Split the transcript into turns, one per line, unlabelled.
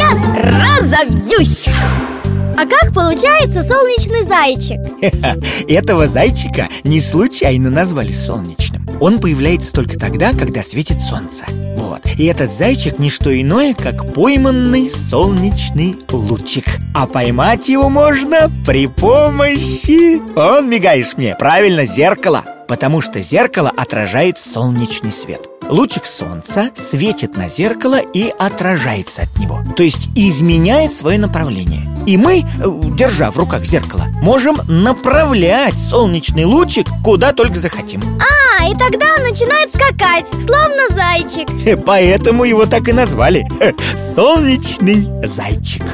разобьюсь А как получается солнечный зайчик?
Этого зайчика не случайно назвали солнечным. Он появляется только тогда, когда светит солнце. Вот. И этот зайчик не что иное, как пойманный солнечный лучик. А поймать его можно при помощи... Он, мигаешь мне, правильно, зеркало Потому что зеркало отражает солнечный свет. Лучик солнца светит на зеркало и отражается от него То есть изменяет свое направление. И мы, э, держа в руках зеркало, можем направлять солнечный лучик куда только захотим.
А, и тогда он начинает скакать, словно зайчик.
Э, Поэтому его так и назвали. Солнечный зайчик